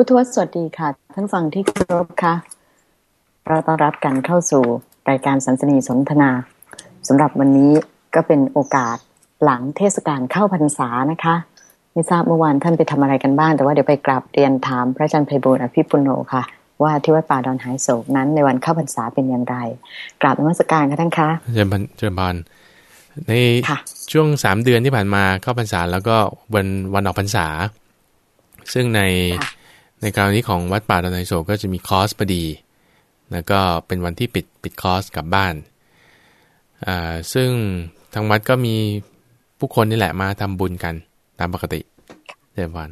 พุทธวสวัสดีค่ะ ท่านฟังที่เคารพค่ะ เราต้อนรับกันเข้าสู่รายการสันสนีสนทนาสำหรับวันนี้ก็เป็นโอกาสหลังเทศกาลเข้าพรรษานะคะไม่ทราบเมื่อวานท่านไปทำอะไรกันบ้าง แต่ว่าเดี๋ยวไปกราบเรียนถามพระอาจารย์ไพบูลอภิปุโนค่ะ ว่าที่วัดป่าดอนหายโศกนั้นในวันเข้าพรรษาเป็นอย่างไร กราบนมัสการค่ะท่านคะเจริญเจริญพรในช่วงสามเดือนที่ผ่านมาเข้าพรรษาแล้วก็วันวันออกพรรษา ซึ่งใน ในคราวนี้ของวัดป่าดอนไฮโศก็จะมีคอร์สพอดี แล้วก็เป็นวันที่ปิดปิดคอร์สกลับบ้านอ่าซึ่งทางวัดก็มีผู้คนนี่แหละมาทำบุญกันตามปกติเดือนวัน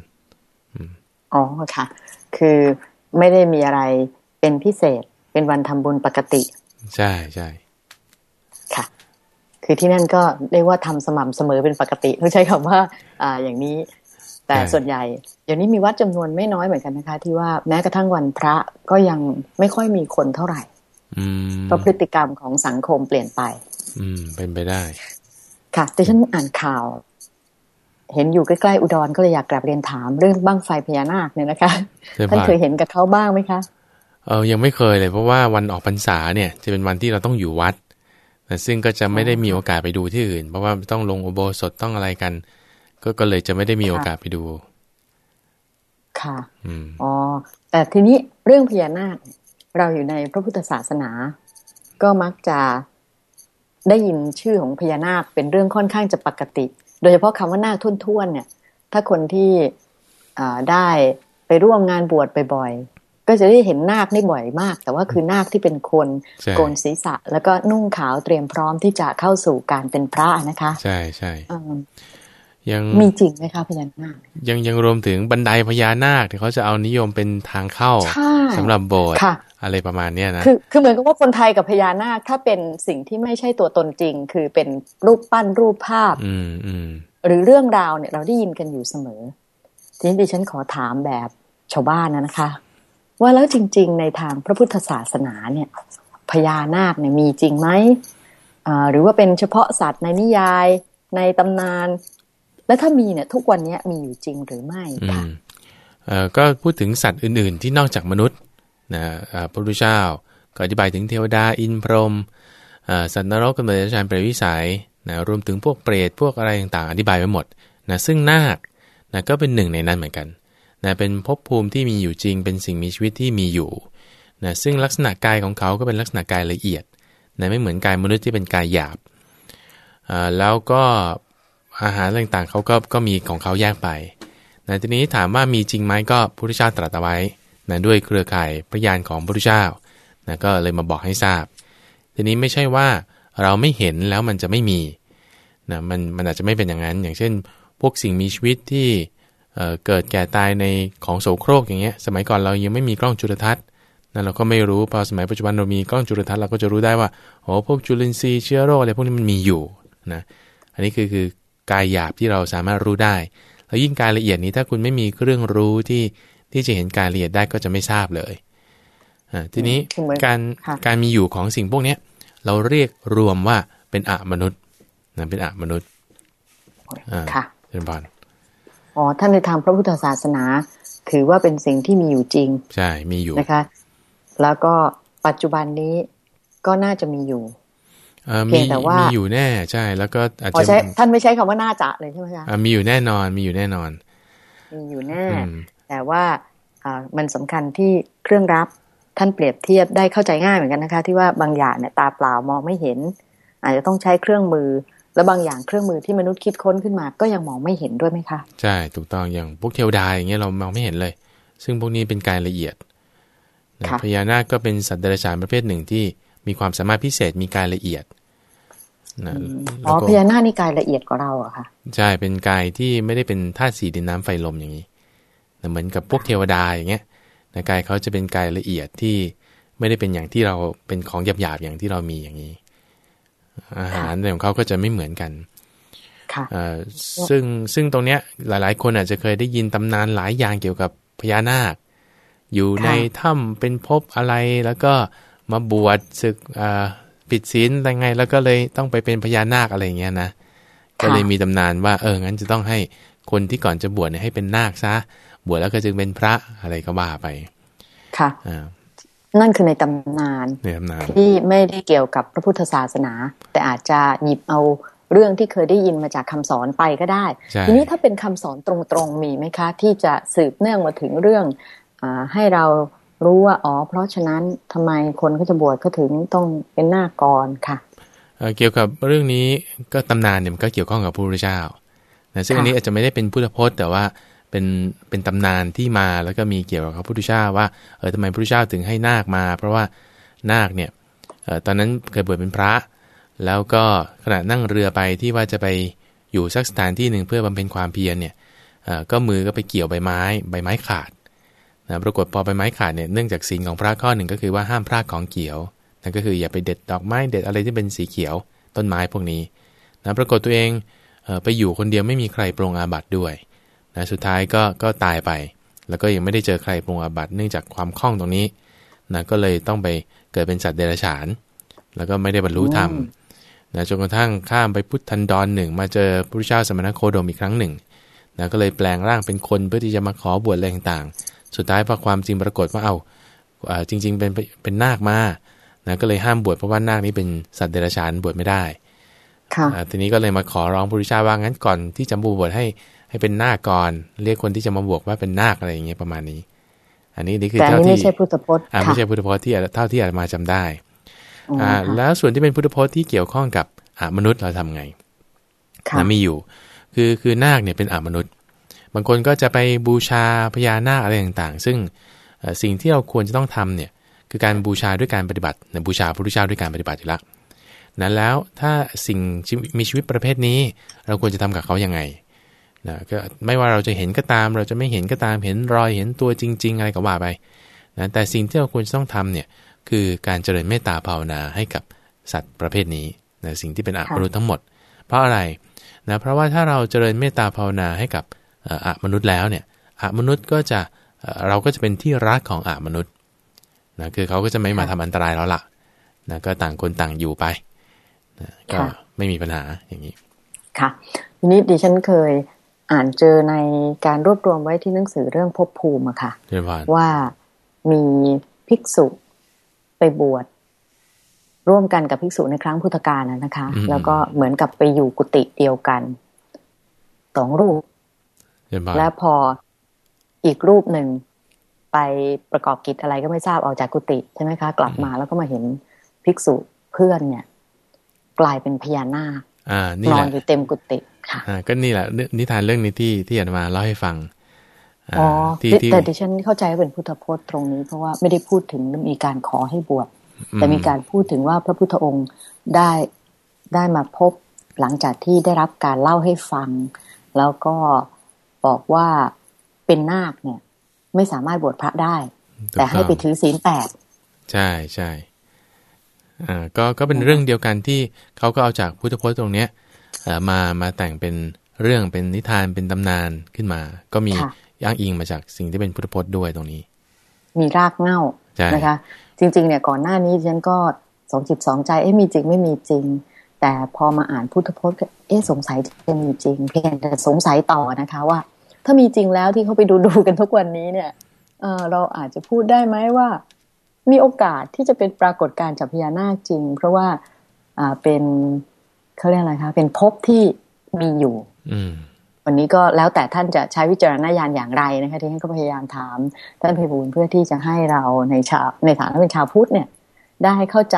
อ๋อค่ะ คือไม่ได้มีอะไรเป็นพิเศษ เป็นวันทำบุญปกติ ใช่ใช่ค่ะ คือที่นั่นก็เรียกว่าทำสม่ำเสมอเป็นปกติต้องใช้คำว่า อ่า อย่างนี้ แต่ส่วนใหญ่เดี๋ยวนี้มีวัดจำนวนไม่น้อยเหมือนกันนะคะ ที่ว่าแม้กระทั่งวันพระก็ยังไม่ค่อยมีคนเท่าไหร่เพราะพฤติกรรมของสังคมเปลี่ยนไป อืม เป็นไปได้ ค่ะ แต่ฉันอ่านข่าว เห็นอยู่ใกล้ๆอุดรก็เลยอยากกลับเรียนถามเรื่องบ้างไฟพญานาคเนี่ยนะคะท่านเคยเห็นกับเขาบ้างไหมคะเออยังไม่เคยเลย เพราะว่าวันออกพรรษาเนี่ย จะเป็นวันที่เราต้องอยู่วัดซึ่งก็จะไม่ได้มีโอกาสไปดูที่อื่น เพราะว่าต้องลงอุโบสถต้องอะไรกัน ก็ก็เลยจะไม่ได้มีโอกาสไปดู ค่ะอ๋อแต่ทีนี้เรื่องพญานาค เราอยู่ในพระพุทธศาสนา ก็มักจะได้ยินชื่อของพญานาคเป็นเรื่องค่อนข้างจะปกติ โดยเฉพาะคำว่านาคทุ่นๆเนี่ย ถ้าคนที่ได้ไปร่วมงานบวชบ่อยๆก็จะได้เห็นนาคนี่บ่อยมาก แต่ว่าคือนาคที่เป็นคนโกนศีรษะ แล้วก็นุ่งขาวเตรียมพร้อมที่จะเข้าสู่การเป็นพระนะคะ ใช่ใช่ ยังมีจริงไหมคะพญานาคยังยังรวมถึงบันไดพญานาคที่เขาจะเอานิยมเป็นทางเข้าสำหรับโบสถ์อะไรประมาณเนี้ยนะคือคือเหมือนกับว่าคนไทยกับพญานาคถ้าเป็นสิ่งที่ไม่ใช่ตัวตนจริง คือเป็นรูปปั้นรูปภาพ อืมอืมหรือเรื่องราวเนี่ยเราได้ยินกันอยู่เสมอ ทีนี้ดิฉันขอถามแบบชาวบ้านนะนะคะ ว่าแล้วจริง ๆ ในทางพระพุทธศาสนาเนี่ยพญานาคเนี่ยมีจริงไหมหรือว่าเป็นเฉพาะสัตว์ในนิยายในตำนาน แล้วถ้ามีเนี่ยทุกวันนี้มีอยู่จริงหรือไม่ค่ะก็พูดถึงสัตว์อื่นๆ ที่นอกจากมนุษย์นะพระพุทธเจ้าก็อธิบายถึงเทวดาอินพรหมสัตว์นรกกำเนิดฌานเปรตวิสัยนะรวมถึงพวกเปรตพวกอะไรต่างๆ อธิบายไว้หมดนะซึ่งนาคนะก็เป็นหนึ่งในนั้นเหมือนกันนะเป็นภพภูมิที่มีอยู่จริง เป็นสิ่งมีชีวิตที่มีอยู่นะซึ่งลักษณะกายของเขาก็เป็นลักษณะกายละเอียดนะไม่เหมือนกายมนุษย์ที่เป็นกายหยาบแล้วก็ อาหารต่างๆเขาก็ก็มีของเขาแยกไปนะทีนี้ถามว่ามีจริงไหมก็พระพุทธเจ้าตรัสเอาไว้นะด้วยเครือข่ายพระยานของพระพุทธเจ้านะก็เลยมาบอกให้ทราบ ทีนี้ไม่ใช่ว่าเราไม่เห็นแล้วมันจะไม่มีนะมันมันอาจจะไม่เป็นอย่างนั้น อย่างเช่น พวกสิ่งมีชีวิตที่เเกิดแก่ตายในของโสโครกอย่างเงี้ย สมัยก่อนเรายังไม่มีกล้องจุลทรรศน์เราก็ไม่รู้พอสมัยปัจจุบันเรามีกล้องจุลทรรศน์เราก็จะรู้ได้ว่าโอ้พวกจุลินทรีย์เชื้อโรคอะไรพวกนี้มันมีอยู่นะอันนี้คือคือ กายหยาบที่เราสามารถรู้ได้ แล้วยิ่งกายละเอียดนี้ถ้าคุณไม่มีเครื่องรู้ที่ที่จะเห็นกายละเอียดได้ก็จะไม่ทราบเลยอ่าทีนี้การการมีอยู่ของสิ่งพวกนี้เราเรียกรวมว่าเป็นอะมนุษย์นะเป็นอะมนุษย์อ่าค่ะเป็นบอลอ๋อท่านในทางพระพุทธศาสนา ถือว่าเป็นสิ่งที่มีอยู่จริง ใช่มีอยู่นะคะ แล้วก็ปัจจุบันนี้ก็น่าจะมีอยู่ เพียงแต่ว่ามีอยู่แน่ใช่ แล้วก็อาจจะท่านไม่ใช้คำว่าน่าจะเลยใช่ไหมคะมีอยู่แน่นอนมีอยู่แน่นอน มีอยู่แน่ แต่ว่ามันสำคัญที่เครื่องรับท่านเปรียบเทียบได้เข้าใจง่ายเหมือนกันนะคะ ที่ว่าบางอย่างเนี่ยตาเปล่ามองไม่เห็น อาจจะต้องใช้เครื่องมือ แล้วบางอย่างเครื่องมือที่มนุษย์คิดค้นขึ้นมา ก็ยังมองไม่เห็นด้วยไหมคะใช่ถูกต้องอย่างพวกเทวดาอย่างเงี้ยเรามองไม่เห็นเลย ซึ่งพวกนี้เป็นกายละเอียดพญานาคก็เป็นสัตว์เดรัจฉานประเภทหนึ่งที่มีความสามารถพิเศษมีกายละเอียด นะอ๋อพญานาคนี่กายละเอียดกว่าเราอะค่ะ ใช่เป็นกายที่ไม่ได้เป็นธาตุสีดินน้ำไฟลมอย่างนี้เหมือนกับพวกเทวดาอย่างเงี้ยนะกายเขาจะเป็นกายละเอียดที่ไม่ได้เป็นอย่างที่เราเป็นของหยาบๆอย่างที่เรามีอย่างนี้ อาหารของเขาก็จะไม่เหมือนกันซึ่งซึ่งตรงเนี้ยหลาย ๆ คนอาจจะเคยได้ยินตำนานหลายอย่างเกี่ยวกับพญานาค อยู่ในถ้ำเป็นภพอะไรแล้วก็มาบวชศึก ผิดศีลอะไรไง แล้วก็เลยต้องไปเป็นพญานาคอะไรเงี้ยนะก็เลยมีตำนานว่าเอองั้นจะต้องให้คนที่ก่อนจะบวชเนี่ยให้เป็นนาคซะบวชแล้วก็จึงเป็นพระอะไรก็ว่าไป ค่ะนั่นคือในตำนานในตำนานที่ไม่ได้เกี่ยวกับพระพุทธศาสนา แต่อาจจะหยิบเอาเรื่องที่เคยได้ยินมาจากคำสอนไปก็ได้ ทีนี้ถ้าเป็นคำสอนตรงๆมีไหมคะ ที่จะสืบเนื่องมาถึงเรื่องอให้เรา รู้ว่าอ๋อ เพราะฉะนั้นทำไมคนเขาจะบวชเขาถึงต้องเป็นหน้ากรค่ะเกี่ยวกับเรื่องนี้ก็ตำนานเนี่ยมันก็เกี่ยวข้องกับพระพุทธเจ้านะซึ่งอันนี้อาจจะไม่ได้เป็นพุทธพจน์ แต่ว่าเป็นเป็นตำนานที่มาแล้วก็มีเกี่ยวกับพระพุทธเจ้าว่าเออทำไมพระพุทธเจ้าถึงให้นาคมา เพราะว่านาคเนี่ยเออตอนนั้นเคยบวชเป็นพระ แล้วก็ขณะนั่งเรือไปที่ว่าจะไปอยู่สักสถานที่หนึ่งเพื่อบำเพ็ญความเพียรเนี่ยก็มือก็ไปเกี่ยวใบไม้ ใบไม้ขาด นะปรากฏพอใบไม้ขาดเนี่ยเนื่องจากสิ่งของพระข้อหนึ่งก็คือว่าห้ามพรากของเกี่ยวนั่นก็คืออย่าไปเด็ดดอกไม้เด็ดอะไรที่เป็นสีเขียวต้นไม้พวกนี้นะปรากฏตัวเองไปอยู่คนเดียวไม่มีใครปรงอาบัติด้วยนะสุดท้ายก็ก็ตายไป แล้วก็ยังไม่ได้เจอใครปรงอาบัติเนื่องจากความคล่องตรงนี้นะก็เลยต้องไปเกิดเป็นสัตว์เดรัจฉาน แล้วก็ไม่ได้บรรลุธรรมนะจนกระทั่งข้ามไปพุทธันดรหนึ่งมาเจอพระพุทธเจ้าสมณโคดมอีกครั้งหนึ่งนะก็เลยแปลงร่างเป็นคนเพื่อที่จะมาขอบวชอะไรต่างๆ สุดท้ายพอความจริงปรากฏว่าเอาจริง ๆ เป็นเป็นนาคมานะก็เลยห้ามบวชเพราะว่านาคนี้เป็นสัตว์เดรัจฉานบวชไม่ได้ค่ะทีนี้ก็เลยมาขอร้องพระพุทธเจ้าว่างั้นก่อนที่จะบวชให้ให้เป็นนาคก่อน เรียกคนที่จะมาบวชว่าเป็นนาคอะไรอย่างเงี้ยประมาณนี้ อันนี้นี่คือเท่าที่ไม่ใช่พุทธพจน์อ่าไม่ใช่พุทธพจน์ที่เท่าที่อาจมาจำได้อ่าแล้วส่วนที่เป็นพุทธพจน์ที่เกี่ยวข้องกับอมนุษย์เราทำไงนะมีอยู่ คือคือนาคเนี่ยเป็นอมนุษย์ บางคนก็จะไปบูชาพญานาคอะไรต่างๆ ซึ่งสิ่งที่เราควรจะต้องทำเนี่ยคือการบูชาด้วยการปฏิบัติบูชาพระพุทธเจ้าด้วยการปฏิบัติอยู่แล้วนั้นแล้วถ้าสิ่งมีชีวิตประเภทนี้ เราควรจะทำกับเขายังไงนะก็ไม่ว่าเราจะเห็นก็ตาม เราจะไม่เห็นก็ตามเห็นรอยเห็นตัวจริง ๆ อะไรก็ว่าไปนะแต่สิ่งที่เราควรจะต้องทำเนี่ยคือการเจริญเมตตาภาวนาให้กับสัตว์ประเภทนี้นะสิ่งที่เป็นอมนุทั้งหมด เพราะอะไรนะเพราะว่าถ้าเราเจริญเมตตาภาวนาให้กับ อมนุษย์แล้วเนี่ยอมนุษย์ก็จะเราก็จะเป็นที่รักของอมนุษย์นะคือเขาก็จะไม่มาทำอันตรายแล้วล่ะนะก็ต่างคนต่างอยู่ไปนะก็ไม่มีปัญหาอย่างนี้ ค่ะทีนี้ดิฉันเคยอ่านเจอในการรวบรวมไว้ที่หนังสือเรื่องภพภูมิอะค่ะว่ามีภิกษุไปบวชร่วมกันกับภิกษุในครั้งพุทธกาลนะคะ แล้วก็เหมือนกับไปอยู่กุฏิเดียวกันสองรูป และพออีกรูปหนึ่งไปประกอบกิจอะไรก็ไม่ทราบออกจากกุฏิใช่ไหมคะ กลับมาแล้วก็มาเห็นภิกษุเพื่อนเนี่ย กลายเป็นพญานาคนอนอยู่เต็มกุฏิค่ะก็นี่แหละนิทานเรื่องนี้ที่ที่อาจมาเล่าให้ฟังอ๋อแต่ดิฉันเข้าใจว่าเป็นพุทธพจน์ตรงนี้เพราะว่าไม่ได้พูดถึงมีการขอให้บวชแต่มีการพูดถึงว่าพระพุทธองค์ได้ได้มาพบหลังจากที่ได้รับการเล่าให้ฟัง แล้วก็ บอกว่าเป็นนาคเนี่ย ไม่สามารถบวชพระได้ แต่ให้ไปถือศีลแปดใช่ใช่อ่าก็ก็เป็นเรื่องเดียวกันที่เขาก็เอาจากพุทธพจน์ตรงเนี้ยมามาแต่งเป็นเรื่องเป็นนิทานเป็นตำนานขึ้นมา ก็มีย่างอิงมาจากสิ่งที่เป็นพุทธพจน์ด้วยตรงนี้ มีรากเง่านะคะ จริง ๆ เนี่ยก่อนหน้านี้ฉันก็สองจิตสองใจเอ๊ะมีจริงไม่มีจริง แต่พอมาอ่านพุทธพจน์เอ๊ะสงสัยจะมีจริง เพียงแต่สงสัยต่อนะคะว่า ถ้ามีจริงแล้วที่เขาไปดูดูกันทุกวันนี้เนี่ยเเราอาจจะพูดได้ไหมว่า มีโอกาสที่จะเป็นปรากฏการณ์จากพญานาคจริง เพราะว่าอ่าเป็นเขาเรียกอะไรคะเป็นภพที่มีอยู่ อืวันนี้ก็แล้วแต่ท่านจะใช้วิจารณญาณอย่างไรนะคะที่ท่านก็พยายามถาม ท่านเพบูลเพื่อที่จะให้เราในชาวในฐานะเป็นชาวพุทธเนี่ย ได้เข้าใจ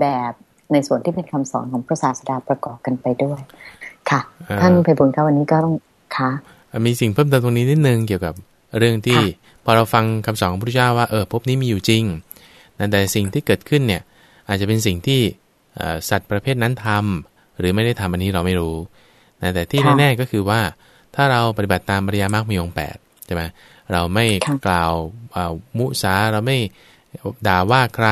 แบบในส่วนที่เป็นคำสอนของพระศาสดาประกอบกันไปด้วย ค่ะ ท่านเพบูลครับวันนี้ก็ต้องค่ะ มีสิ่งเพิ่มเติมตรงนี้นิดนึงเกี่ยวกับเรื่องที่พอเราฟังคำสอนของพระพุทธเจ้าว่าเออภพนี้มีอยู่จริงแต่สิ่งที่เกิดขึ้นเนี่ยอาจจะเป็นสิ่งที่สัตว์ประเภทนั้นทำหรือไม่ได้ทำอันนี้เราไม่รู้นะแต่ที่แน่ๆก็คือว่าถ้าเราปฏิบัติตามปริยามรรคมีองแปดใช่ไหมเราไม่กล่าวมุสาเราไม่ด่าว่าใคร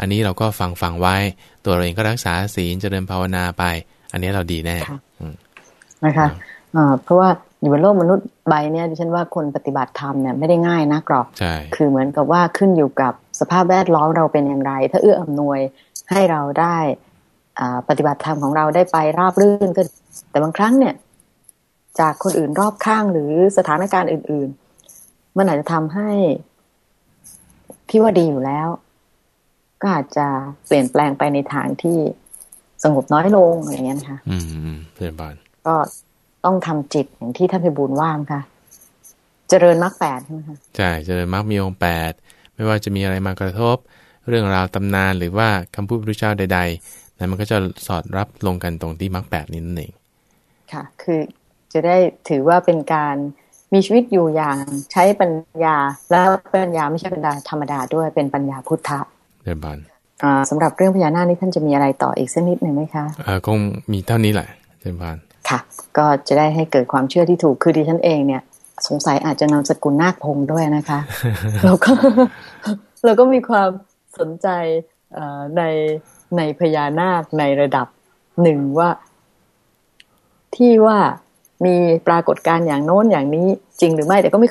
อันนี้เราก็ฟังฟังไว้ ตัวเราเองก็รักษาศีลเจริญภาวนาไป อันนี้เราดีแน่นะคะ เพราะว่าอยู่บนโลกมนุษย์ใบเนี้ยดิฉันว่าคนปฏิบัติธรรมเนี่ยไม่ได้ง่ายนักหรอกคือเหมือนกับว่าขึ้นอยู่กับสภาพแวดล้อมเราเป็นอย่างไร ถ้าเอื้ออำนวยให้เราได้ปฏิบัติธรรมของเราได้ไปราบรื่นก็แต่บางครั้งเนี่ย จากคนอื่นรอบข้างหรือสถานการณ์อื่น ๆ มันอาจจะทำให้ที่ว่าดีอยู่แล้ว ก็อาจจะเปลี่ยนแปลงไปในทางที่สงบน้อยลงอะไรเงี้ยนะคะ อืมเพื่อนบ้านก็ ต้องทำจิตอย่างที่ท่านพิบูลว่างค่ะ เจริญมรรคแปดใช่ไหมคะใช่เจริญมรรคมีองค์แปดไม่ว่าจะมีอะไรมากระทบ เรื่องราวตำนานหรือว่าคำพูดพระเจ้าใดๆนั้นมันก็จะสอดรับลงกันตรงที่มรรคแปดนี้นั่นเองค่ะ คือจะได้ถือว่าเป็นการมีชีวิตอยู่อย่างใช้ปัญญา แล้วปัญญาไม่ใช่ปัญญาธรรมดาด้วยเป็นปัญญาพุทธะเดินบานสำหรับเรื่องพญานาคนี่ท่านจะมีอะไรต่ออีกสักนิดหนึ่งไหมคะอ่าคงมีเท่านี้แหละเดินบาน ค่ะ ก็จะได้ให้เกิดความเชื่อที่ถูกคือดิฉันเองเนี่ย สงสัยอาจจะนามสกุลนาคพงด้วยนะคะแล้วก็เราก็มีความสนใจในในพญานาคในระดับหนึ่งว่า ที่ว่ามีปรากฏการณ์อย่างโน้นอย่างนี้จริงหรือไม่แต่ก็ไม่เคย